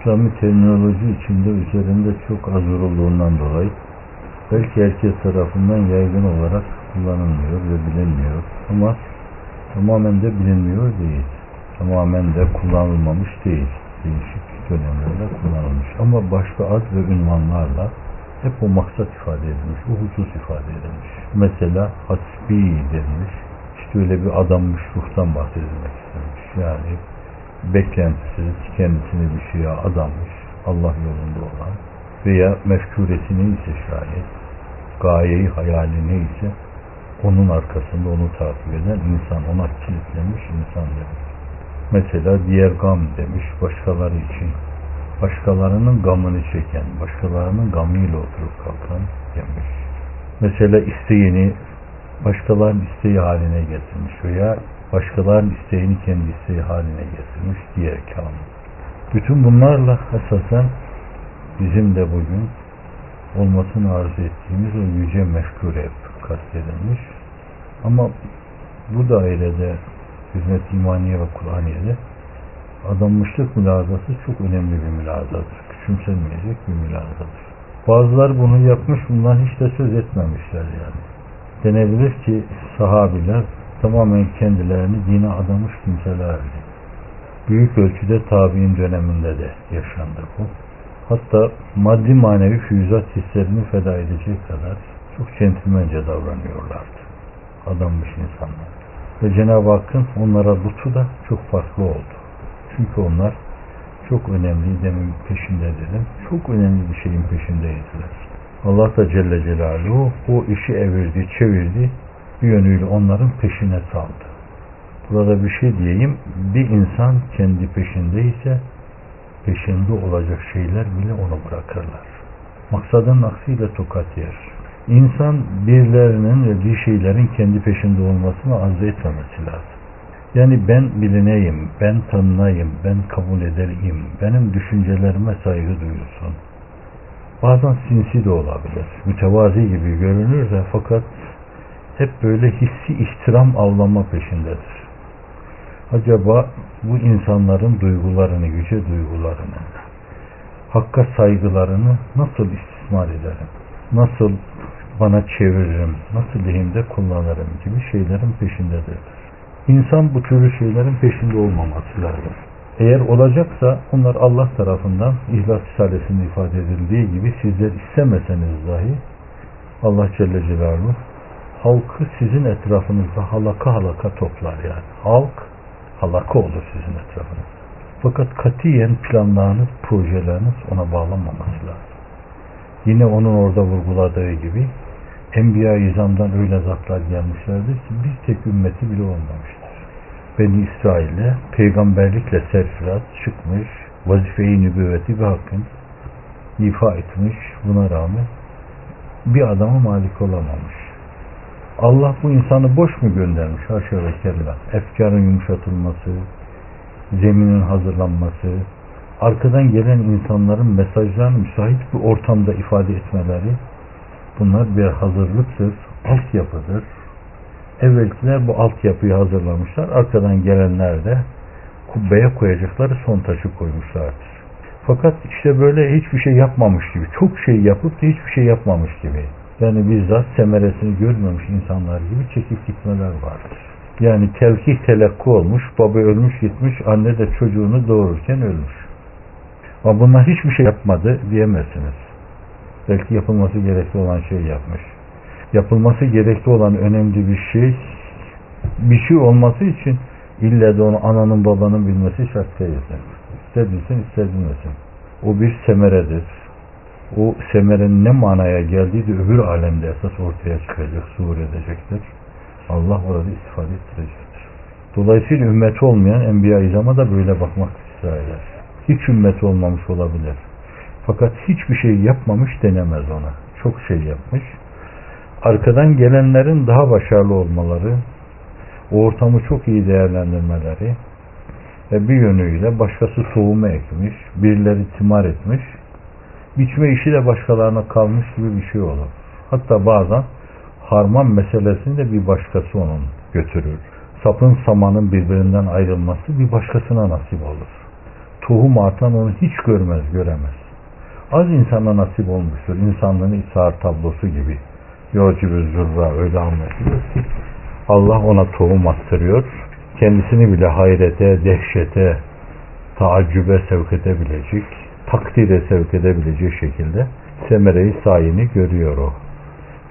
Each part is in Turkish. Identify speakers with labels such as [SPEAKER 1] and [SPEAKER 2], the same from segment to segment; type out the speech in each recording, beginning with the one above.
[SPEAKER 1] İslami terminoloji içinde üzerinde çok az durulduğundan dolayı belki herkes tarafından yaygın olarak kullanılmıyor ve bilinmiyor. Ama tamamen de bilinmiyor değil. Tamamen de kullanılmamış değil. Değişik dönemlerde kullanılmış. Ama başka ad ve ünvanlarla hep o maksat ifade edilmiş, o husus ifade edilmiş. Mesela hasbi denmiş. İşte öyle bir adanmış ruhtan bahsedilmek istemiş. Yani beklentisiz, kendisini bir şeye adanmış, Allah yolunda olan veya mefkuresi neyse şayet, gayeyi, hayali neyse onun arkasında onu takip eden insan, ona kilitlenmiş insan demek. Mesela diğer gam demiş, başkaları için. Başkalarının gamını çeken, başkalarının gamıyla oturup kalkan demiş. Mesela isteğini başkalarının isteği haline getirmiş veya başkalarının isteğini kendi isteği haline getirmiş diğer kam. Bütün bunlarla esasen bizim de bugün olmasını arzu ettiğimiz o yüce mefkure kastedilmiş. Ama bu dairede hizmet imaniye ve Kur'aniye'de adanmışlık mülazası çok önemli bir mülazadır. Küçümsenmeyecek bir mülazadır. Bazıları bunu yapmış, bundan hiç de söz etmemişler yani. Denebilir ki sahabiler tamamen kendilerini dine adamış kimselerdi. Büyük ölçüde tabi'in döneminde de yaşandı bu. Hatta maddi manevi füyüzat hislerini feda edecek kadar çok centilmence davranıyorlardı. Adanmış insanlar. Ve Cenab-ı Hakk'ın onlara lütfu da çok farklı oldu. Çünkü onlar çok önemli demin peşinde dedim. Çok önemli bir şeyin peşindeydiler. Allah da Celle Celaluhu o işi evirdi, çevirdi. Bir yönüyle onların peşine saldı. Burada bir şey diyeyim. Bir insan kendi peşindeyse peşinde olacak şeyler bile onu bırakırlar. Maksadın aksiyle tokat yer. İnsan birilerinin ve bir şeylerin kendi peşinde olmasını arzu etmemesi lazım. Yani ben bilineyim, ben tanınayım, ben kabul ederim, benim düşüncelerime saygı duyulsun. Bazen sinsi de olabilir, mütevazi gibi görünür de fakat hep böyle hissi ihtiram avlama peşindedir. Acaba bu insanların duygularını, yüce duygularını, hakka saygılarını nasıl istismar ederim? Nasıl bana çeviririm, nasıl lehimde kullanırım gibi şeylerin peşindedir. İnsan bu türlü şeylerin peşinde olmaması lazım. Eğer olacaksa onlar Allah tarafından İhlas Risalesi'nde ifade edildiği gibi sizler istemeseniz dahi Allah Celle Celaluhu halkı sizin etrafınızda halaka halaka toplar yani. Halk halaka olur sizin etrafınızda. Fakat katiyen planlarınız, projeleriniz ona bağlanmaması lazım. Yine onun orada vurguladığı gibi Enbiya-i öyle zatlar gelmişlerdir ki bir tek ümmeti bile olmamıştır. Beni İsrail'e peygamberlikle serfiraz çıkmış, vazife-i nübüvveti ve hakkın ifa etmiş, buna rağmen bir adama malik olamamış. Allah bu insanı boş mu göndermiş? Haşa ve kella. Efkarın yumuşatılması, zeminin hazırlanması, arkadan gelen insanların mesajlarını müsait bir ortamda ifade etmeleri, bunlar bir hazırlıktır, altyapıdır. Evvelkiler bu altyapıyı hazırlamışlar. Arkadan gelenler de kubbeye koyacakları son taşı koymuşlardır. Fakat işte böyle hiçbir şey yapmamış gibi, çok şey yapıp da hiçbir şey yapmamış gibi. Yani bizzat semeresini görmemiş insanlar gibi çekip gitmeler vardır. Yani telkih telakku olmuş, baba ölmüş gitmiş, anne de çocuğunu doğururken ölmüş. Ama bunlar hiçbir şey yapmadı diyemezsiniz. Belki yapılması gerekli olan şey yapmış. Yapılması gerekli olan önemli bir şey, bir şey olması için illa da onu ananın babanın bilmesi şart değildir. İster bilsin ister bilmesin. O bir semeredir. O semerenin ne manaya geldiği de öbür alemde esas ortaya çıkacak, zuhur edecektir. Allah orada istifade ettirecektir. Dolayısıyla ümmeti olmayan Enbiya İzam'a da böyle bakmak eder. Hiç ümmet olmamış olabilir. Fakat hiçbir şey yapmamış denemez ona. Çok şey yapmış. Arkadan gelenlerin daha başarılı olmaları, o ortamı çok iyi değerlendirmeleri ve bir yönüyle başkası soğuma ekmiş, birileri timar etmiş, biçme işi de başkalarına kalmış gibi bir şey olur. Hatta bazen harman meselesini de bir başkası onun götürür. Sapın samanın birbirinden ayrılması bir başkasına nasip olur. tohum atan onu hiç görmez, göremez. Az insana nasip olmuştur. İnsanlığın ishar tablosu gibi. Yocibü zürra öyle anlatılır ki Allah ona tohum attırıyor. Kendisini bile hayrete, dehşete, taaccübe sevk edebilecek, takdire sevk edebileceği şekilde semereyi sayini görüyor o.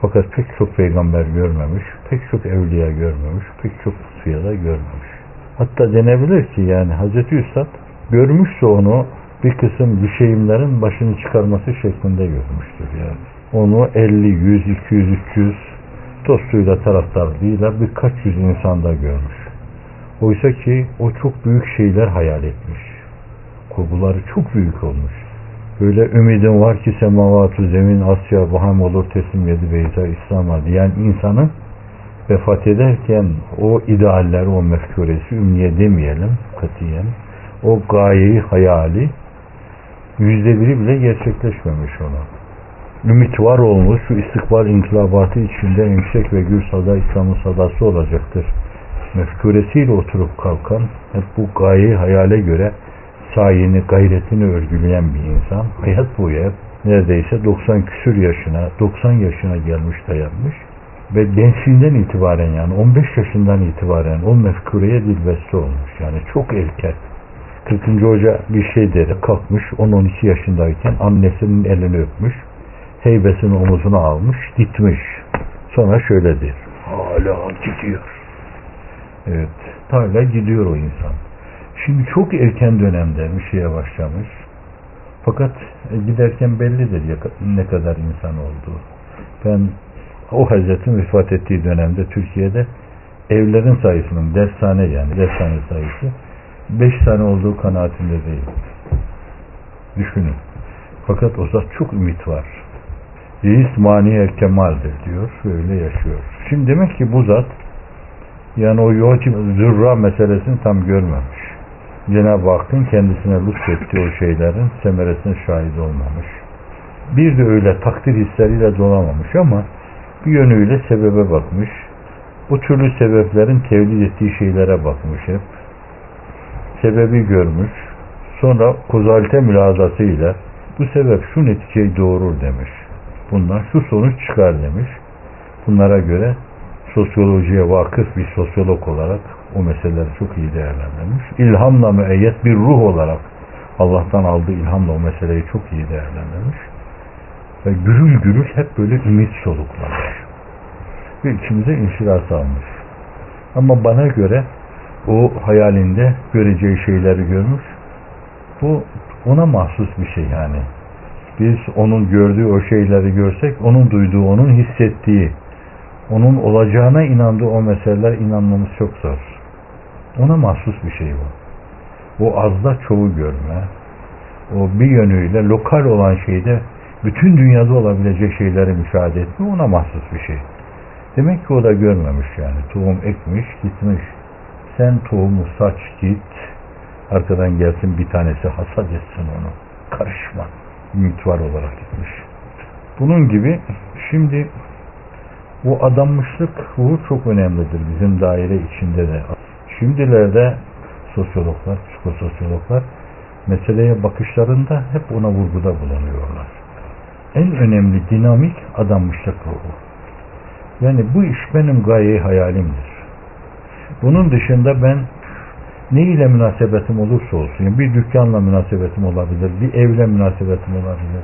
[SPEAKER 1] Fakat pek çok peygamber görmemiş, pek çok evliya görmemiş, pek çok kutuya da görmemiş. Hatta denebilir ki yani Hazreti Üstad görmüşse onu bir kısım düşeyimlerin başını çıkarması şeklinde görmüştür yani. Onu 50, 100, 200, 300 dostuyla taraftarlığıyla birkaç yüz insanda görmüş. Oysa ki o çok büyük şeyler hayal etmiş. Kurguları çok büyük olmuş. Böyle ümidim var ki semavatü zemin Asya baham olur teslim yedi beyza İslam'a diyen insanın vefat ederken o idealler, o mefkuresi ümniye demeyelim katiyen. O gayeyi, hayali yüzde biri bile gerçekleşmemiş ona. Ümit var olmuş, şu istikbal inkılabatı içinde yüksek ve gür sada İslam'ın sadası olacaktır. Mefkuresiyle oturup kalkan, hep bu gayeyi hayale göre sayini, gayretini örgüleyen bir insan, hayat boyu hep neredeyse 90 küsür yaşına, 90 yaşına gelmiş dayanmış ve gençliğinden itibaren yani 15 yaşından itibaren o mefkureye dilbeste olmuş. Yani çok erken. 40. hoca bir şey dedi kalkmış 10-12 yaşındayken annesinin elini öpmüş heybesini omuzuna almış gitmiş sonra şöyle der hala gidiyor evet hala gidiyor o insan şimdi çok erken dönemde bir şeye başlamış fakat e, giderken bellidir ne kadar insan olduğu ben o Hazretin vefat ettiği dönemde Türkiye'de evlerin sayısının dershane yani dershane sayısı beş tane olduğu kanaatinde değil. Düşünün. Fakat o zat çok ümit var. Reis mani kemaldir diyor. Böyle yaşıyor. Şimdi demek ki bu zat yani o yoğacı zürra meselesini tam görmemiş. Cenab-ı Hakk'ın kendisine lütfettiği o şeylerin semeresine şahit olmamış. Bir de öyle takdir hisleriyle dolamamış ama bir yönüyle sebebe bakmış. Bu türlü sebeplerin tevlid ettiği şeylere bakmış hep sebebi görmüş. Sonra kozalite mülazasıyla bu sebep şu neticeyi doğurur demiş. Bundan şu sonuç çıkar demiş. Bunlara göre sosyolojiye vakıf bir sosyolog olarak o meseleleri çok iyi değerlendirmiş. İlhamla müeyyet bir ruh olarak Allah'tan aldığı ilhamla o meseleyi çok iyi değerlendirmiş. Ve gürül gürül hep böyle ümit soluklamış. Ve içimize inşirat almış. Ama bana göre o hayalinde göreceği şeyleri görmüş. Bu ona mahsus bir şey yani. Biz onun gördüğü o şeyleri görsek, onun duyduğu, onun hissettiği, onun olacağına inandığı o meseleler inanmamız çok zor. Ona mahsus bir şey bu. O azda çoğu görme, o bir yönüyle lokal olan şeyde bütün dünyada olabilecek şeyleri müşahede etme ona mahsus bir şey. Demek ki o da görmemiş yani. Tohum ekmiş, gitmiş. Sen tohumu saç git. Arkadan gelsin bir tanesi hasat etsin onu. Karışma. Ümit var olarak gitmiş. Bunun gibi şimdi bu adanmışlık ruhu çok önemlidir bizim daire içinde de. Şimdilerde sosyologlar, psikososyologlar meseleye bakışlarında hep ona vurguda bulunuyorlar. En önemli dinamik adanmışlık ruhu. Yani bu iş benim gaye hayalimdir. Bunun dışında ben ne ile münasebetim olursa olsun, bir dükkanla münasebetim olabilir, bir evle münasebetim olabilir.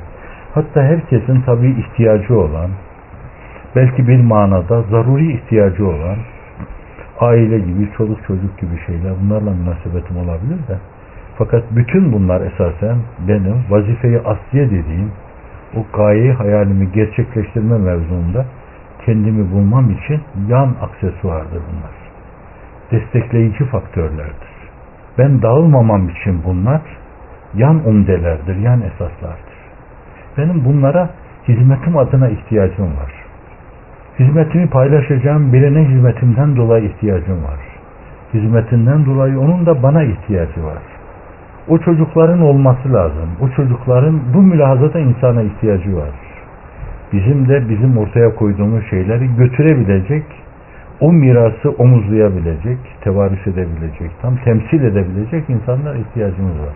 [SPEAKER 1] Hatta herkesin tabii ihtiyacı olan, belki bir manada zaruri ihtiyacı olan, aile gibi, çoluk çocuk gibi şeyler, bunlarla münasebetim olabilir de. Fakat bütün bunlar esasen benim vazifeyi asliye dediğim, o gayeyi hayalimi gerçekleştirme mevzuunda kendimi bulmam için yan aksesuardır bunlar destekleyici faktörlerdir. Ben dağılmamam için bunlar yan umdelerdir, yan esaslardır. Benim bunlara hizmetim adına ihtiyacım var. Hizmetimi paylaşacağım birine hizmetimden dolayı ihtiyacım var. Hizmetinden dolayı onun da bana ihtiyacı var. O çocukların olması lazım. O çocukların bu mülahazada insana ihtiyacı var. Bizim de bizim ortaya koyduğumuz şeyleri götürebilecek o mirası omuzlayabilecek, tevarüs edebilecek, tam temsil edebilecek insanlar ihtiyacımız var.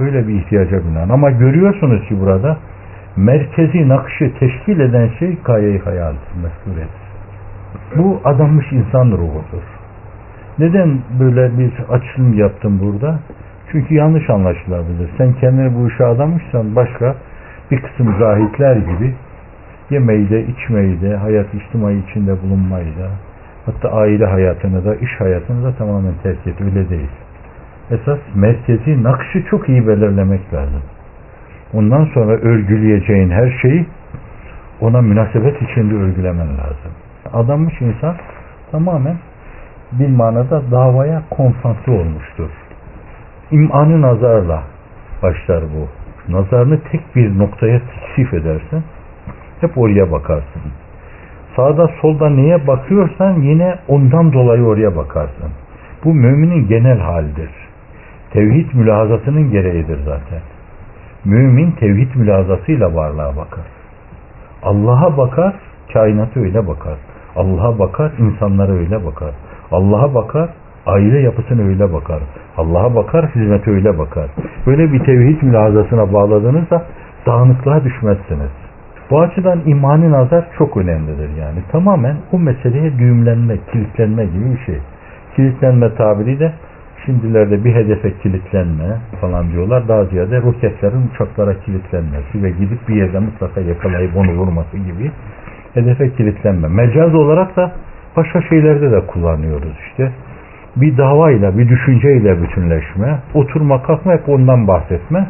[SPEAKER 1] Öyle bir ihtiyaca binaen. Ama görüyorsunuz ki burada merkezi nakışı teşkil eden şey gaye-i hayaldir, mesurettir. Bu adanmış insan ruhudur. Neden böyle bir açılım yaptım burada? Çünkü yanlış anlaşılabilir. Sen kendini bu işe adamışsan başka bir kısım zahitler gibi yemeği de, içmeyi de, hayat içtimai içinde bulunmayı da, hatta aile hayatını da, iş hayatını da tamamen terk et. Öyle değil. Esas merkezi nakşı çok iyi belirlemek lazım. Ondan sonra örgüleyeceğin her şeyi ona münasebet içinde örgülemen lazım. Adanmış insan tamamen bir manada davaya konsantre olmuştur. İmanı nazarla başlar bu. Nazarını tek bir noktaya teksif edersin. Hep oraya bakarsın. Sağda solda neye bakıyorsan yine ondan dolayı oraya bakarsın. Bu müminin genel halidir. Tevhid mülahazasının gereğidir zaten. Mümin tevhid mülahazasıyla varlığa bakar. Allah'a bakar, kainatı öyle bakar. Allah'a bakar, insanlara öyle bakar. Allah'a bakar, aile yapısına öyle bakar. Allah'a bakar, hizmete öyle bakar. Böyle bir tevhid mülahazasına bağladığınızda dağınıklığa düşmezsiniz. Bu açıdan imani nazar çok önemlidir yani. Tamamen o meseleye düğümlenme, kilitlenme gibi bir şey. Kilitlenme tabiri de şimdilerde bir hedefe kilitlenme falan diyorlar. Daha ziyade roketlerin uçaklara kilitlenmesi ve gidip bir yerde mutlaka yakalayıp onu vurması gibi hedefe kilitlenme. Mecaz olarak da başka şeylerde de kullanıyoruz işte. Bir davayla, bir düşünceyle bütünleşme, oturma kalkma hep ondan bahsetme.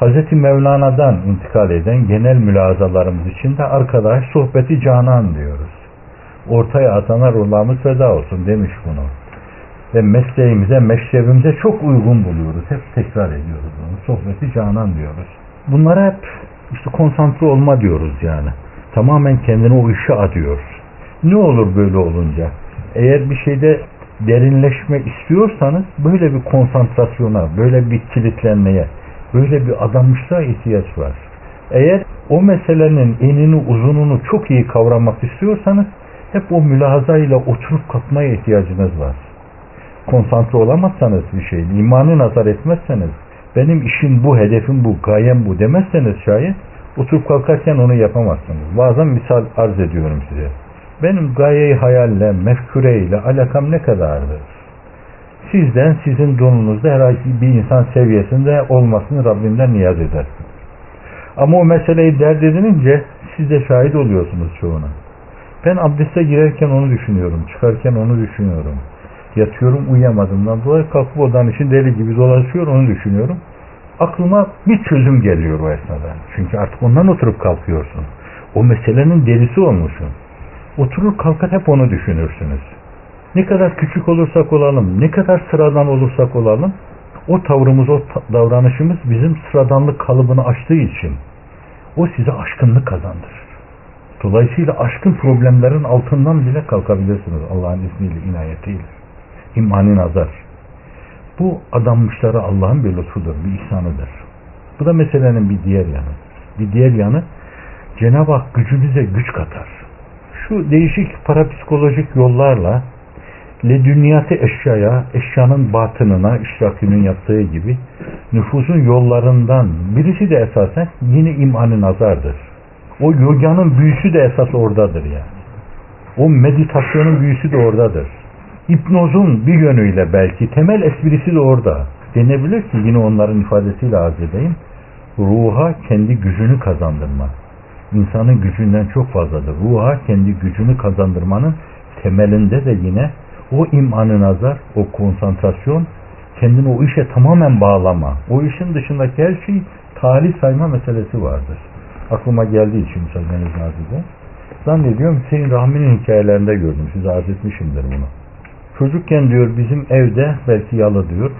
[SPEAKER 1] Hz. Mevlana'dan intikal eden genel mülazalarımız için de arkadaş sohbeti canan diyoruz. Ortaya atana ruhlarımız feda olsun demiş bunu. Ve mesleğimize, meşrebimize çok uygun buluyoruz. Hep tekrar ediyoruz bunu. Sohbeti canan diyoruz. Bunlara hep işte konsantre olma diyoruz yani. Tamamen kendini o işe adıyor. Ne olur böyle olunca? Eğer bir şeyde derinleşme istiyorsanız böyle bir konsantrasyona, böyle bir kilitlenmeye, böyle bir adanmışlığa ihtiyaç var. Eğer o meselenin enini uzununu çok iyi kavramak istiyorsanız hep o mülahazayla oturup kalkmaya ihtiyacınız var. Konsantre olamazsanız bir şey, imanı nazar etmezseniz, benim işim bu, hedefim bu, gayem bu demezseniz şayet oturup kalkarken onu yapamazsınız. Bazen misal arz ediyorum size. Benim gayeyi hayalle, mefkureyle alakam ne kadardır? Sizden, sizin donunuzda herhangi bir insan seviyesinde olmasını Rabbimden niyaz edersin. Ama o meseleyi dert edinince siz de şahit oluyorsunuz çoğuna. Ben abdeste girerken onu düşünüyorum, çıkarken onu düşünüyorum. Yatıyorum uyuyamadığımdan dolayı kalkıp odanın için deli gibi dolaşıyor onu düşünüyorum. Aklıma bir çözüm geliyor o esnada. Çünkü artık ondan oturup kalkıyorsun. O meselenin delisi olmuşsun. Oturur kalkar hep onu düşünürsünüz. Ne kadar küçük olursak olalım, ne kadar sıradan olursak olalım, o tavrımız, o davranışımız bizim sıradanlık kalıbını aştığı için o size aşkınlık kazandırır. Dolayısıyla aşkın problemlerin altından bile kalkabilirsiniz Allah'ın izniyle, inayetiyle. İmani nazar. Bu adanmışlara Allah'ın bir lütfudur, bir ihsanıdır. Bu da meselenin bir diğer yanı. Bir diğer yanı Cenab-ı Hak gücünüze güç katar. Şu değişik parapsikolojik yollarla ledünniyatı eşyaya, eşyanın batınına, işrakinin yaptığı gibi nüfusun yollarından birisi de esasen yine imanı nazardır. O yoganın büyüsü de esas oradadır yani. O meditasyonun büyüsü de oradadır. Hipnozun bir yönüyle belki temel esprisi de orada. Denebilir ki yine onların ifadesiyle arz edeyim. Ruha kendi gücünü kazandırma. İnsanın gücünden çok fazladır. Ruha kendi gücünü kazandırmanın temelinde de yine o imanı nazar, o konsantrasyon, kendini o işe tamamen bağlama. O işin dışındaki her şey talih sayma meselesi vardır. Aklıma geldiği için müsaadeniz nazide. Zannediyorum Hüseyin Rahmi'nin hikayelerinde gördüm. Size arz etmişimdir bunu. Çocukken diyor bizim evde belki yalı diyor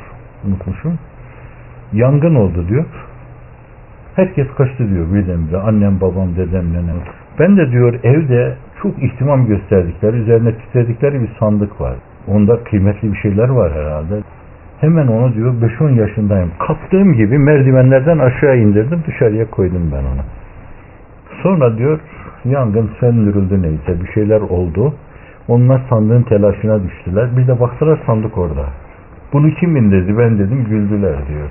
[SPEAKER 1] unutmuşum. Yangın oldu diyor. Herkes kaçtı diyor birdenbire. Annem, babam, dedem, nenem. Ben de diyor evde çok ihtimam gösterdikleri, üzerine titredikleri bir sandık var. Onda kıymetli bir şeyler var herhalde. Hemen onu diyor 5-10 yaşındayım. Kalktığım gibi merdivenlerden aşağı indirdim dışarıya koydum ben onu. Sonra diyor yangın söndürüldü neyse bir şeyler oldu. Onlar sandığın telaşına düştüler. Bir de baktılar sandık orada. Bunu kim indirdi ben dedim güldüler diyor.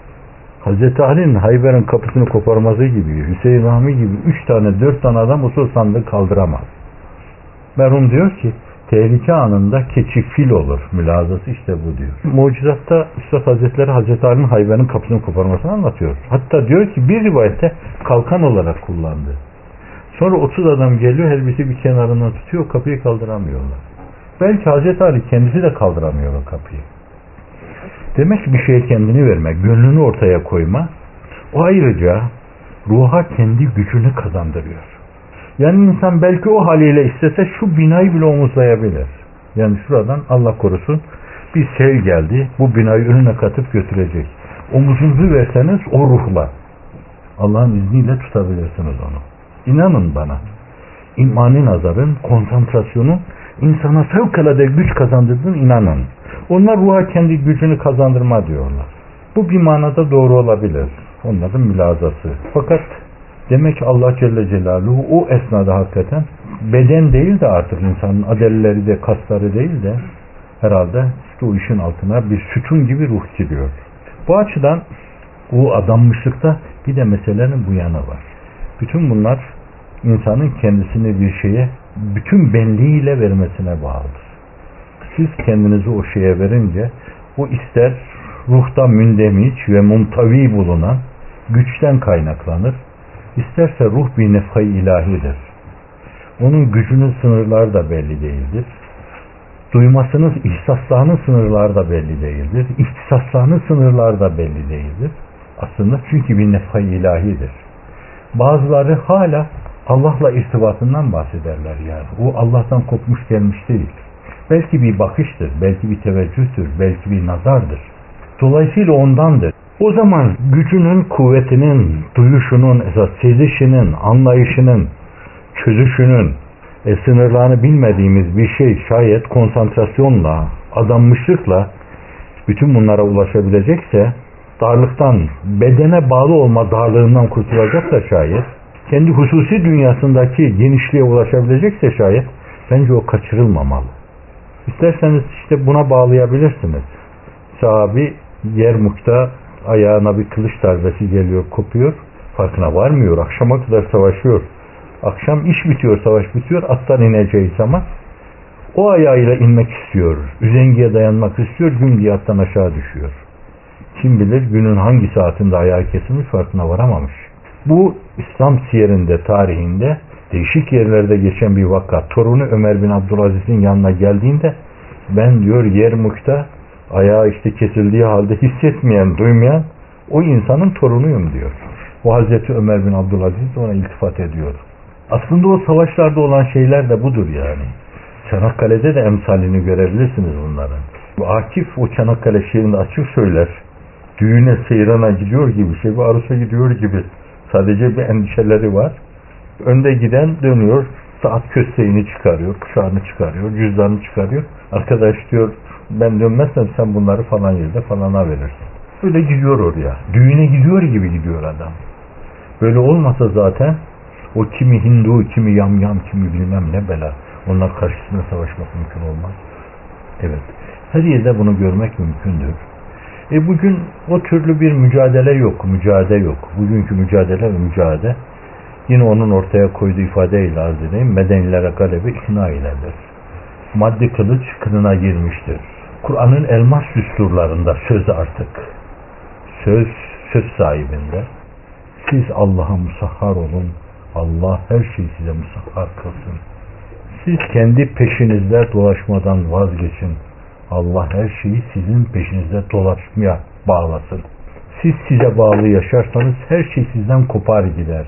[SPEAKER 1] Hazreti Ali'nin Hayber'in kapısını koparması gibi, Hüseyin Rahmi gibi üç tane, dört tane adam usul sandığı kaldıramaz. Merhum diyor ki, tehlike anında keçi fil olur. Mülazası işte bu diyor. Mucizatta Üstad Hazretleri Hazreti Ali'nin Hayber'in kapısını koparmasını anlatıyor. Hatta diyor ki bir rivayette kalkan olarak kullandı. Sonra 30 adam geliyor, elbise bir kenarından tutuyor, kapıyı kaldıramıyorlar. Belki Hazreti Ali kendisi de kaldıramıyor o kapıyı. Demek ki bir şeye kendini verme, gönlünü ortaya koyma. O ayrıca ruha kendi gücünü kazandırıyor. Yani insan belki o haliyle istese şu binayı bile omuzlayabilir. Yani şuradan Allah korusun bir sel geldi. Bu binayı önüne katıp götürecek. Omuzunuzu verseniz o ruhla Allah'ın izniyle tutabilirsiniz onu. İnanın bana. İmani nazarın, konsantrasyonun insana fevkalade güç kazandırdığını inanın. Onlar ruha kendi gücünü kazandırma diyorlar. Bu bir manada doğru olabilir. Onların mülazası. Fakat demek Allah Celle Celaluhu o esnada hakikaten beden değil de artık insanın adelleri de kasları değil de herhalde işte o işin altına bir sütun gibi ruh giriyor. Bu açıdan o adanmışlıkta bir de meselenin bu yanı var. Bütün bunlar insanın kendisini bir şeye bütün benliğiyle vermesine bağlıdır. Siz kendinizi o şeye verince o ister ruhta mündemiç ve mumtavi bulunan güçten kaynaklanır. İsterse ruh bir nefhay ilahidir. Onun gücünün sınırları da belli değildir. Duymasının, ihsaslarının sınırları da belli değildir. İhtisaslarının sınırları da belli değildir. Aslında çünkü bir nefhay ilahidir. Bazıları hala Allah'la irtibatından bahsederler yani. O Allah'tan kopmuş gelmiş değil. Belki bir bakıştır, belki bir teveccühtür, belki bir nazardır. Dolayısıyla ondandır. O zaman gücünün, kuvvetinin, duyuşunun, esas sezişinin, anlayışının, çözüşünün e, sınırlarını bilmediğimiz bir şey şayet konsantrasyonla, adanmışlıkla bütün bunlara ulaşabilecekse darlıktan, bedene bağlı olma darlığından kurtulacaksa şayet kendi hususi dünyasındaki genişliğe ulaşabilecekse şayet bence o kaçırılmamalı. İsterseniz işte buna bağlayabilirsiniz. Sahabi Yermuk'ta ayağına bir kılıç darbesi geliyor, kopuyor. Farkına varmıyor. Akşama kadar savaşıyor. Akşam iş bitiyor, savaş bitiyor. Attan ineceği zaman o ayağıyla inmek istiyor. Üzengiye dayanmak istiyor. Gün diye attan aşağı düşüyor. Kim bilir günün hangi saatinde ayağı kesilmiş farkına varamamış. Bu İslam siyerinde, tarihinde değişik yerlerde geçen bir vaka. Torunu Ömer bin Abdülaziz'in yanına geldiğinde ben diyor Yermuk'ta ayağı işte kesildiği halde hissetmeyen, duymayan o insanın torunuyum diyor. Bu Hazreti Ömer bin Abdülaziz ona iltifat ediyor. Aslında o savaşlarda olan şeyler de budur yani. Çanakkale'de de emsalini görebilirsiniz bunların. Bu Akif o Çanakkale şehrinde açık söyler. Düğüne seyrana gidiyor gibi, bu arusa gidiyor gibi. Sadece bir endişeleri var. Önde giden dönüyor, saat kösteğini çıkarıyor, kuşağını çıkarıyor, cüzdanını çıkarıyor. Arkadaş diyor ben dönmezsem sen bunları falan yerde falana verirsin. Öyle gidiyor oraya. Düğüne gidiyor gibi gidiyor adam. Böyle olmasa zaten o kimi Hindu, kimi yamyam, kimi bilmem ne bela. Onlar karşısında savaşmak mümkün olmaz. Evet. Her yerde bunu görmek mümkündür. E bugün o türlü bir mücadele yok, mücadele yok. Bugünkü mücadele ve mücadele yine onun ortaya koyduğu ifadeyle arz edeyim. Medenilere galebi ikna iledir. Maddi kılıç kınına girmiştir. Kur'an'ın elmas düsturlarında söz artık. Söz, söz sahibinde. Siz Allah'a musahhar olun. Allah her şeyi size musahhar kılsın. Siz kendi peşinizde dolaşmadan vazgeçin. Allah her şeyi sizin peşinizde dolaşmaya bağlasın. Siz size bağlı yaşarsanız her şey sizden kopar gider.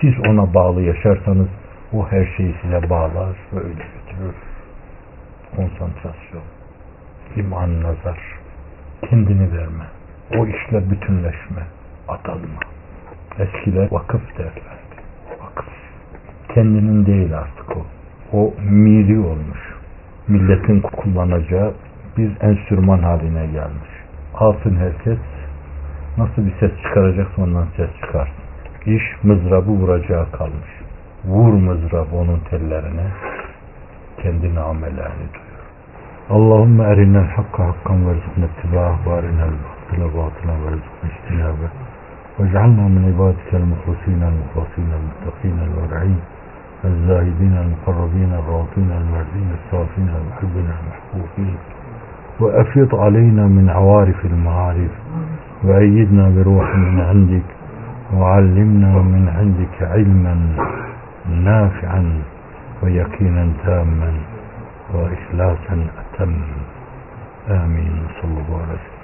[SPEAKER 1] Siz ona bağlı yaşarsanız o her şeyi size bağlar ve öyle götürür. Konsantrasyon, iman nazar, kendini verme, o işle bütünleşme, atalma. Eskiler vakıf derlerdi. Vakıf. Kendinin değil artık o. O miri olmuş. Milletin kullanacağı bir enstrüman haline gelmiş. Alsın herkes nasıl bir ses çıkaracaksa ondan ses çıkarsın. İş mızrabı vuracağı kalmış. Vur mızrabı onun tellerine kendi namelerini duyur. اللهم أرنا الحق حقا وارزقنا اتباعه وأرنا الباطل باطلا وارزقنا اجتنابه واجعلنا من عبادك المخلصين المخلصين المتقين الورعين الزاهدين المقربين الراضين المرضين الصافين المحبين المحبوبين وأفيض علينا من عوارف المعارف وأيدنا بروح من عندك وعلمنا من عندك علما نافعا ويقينا تاما وإخلاصا أتم آمين. صلى الله عليه وسلم.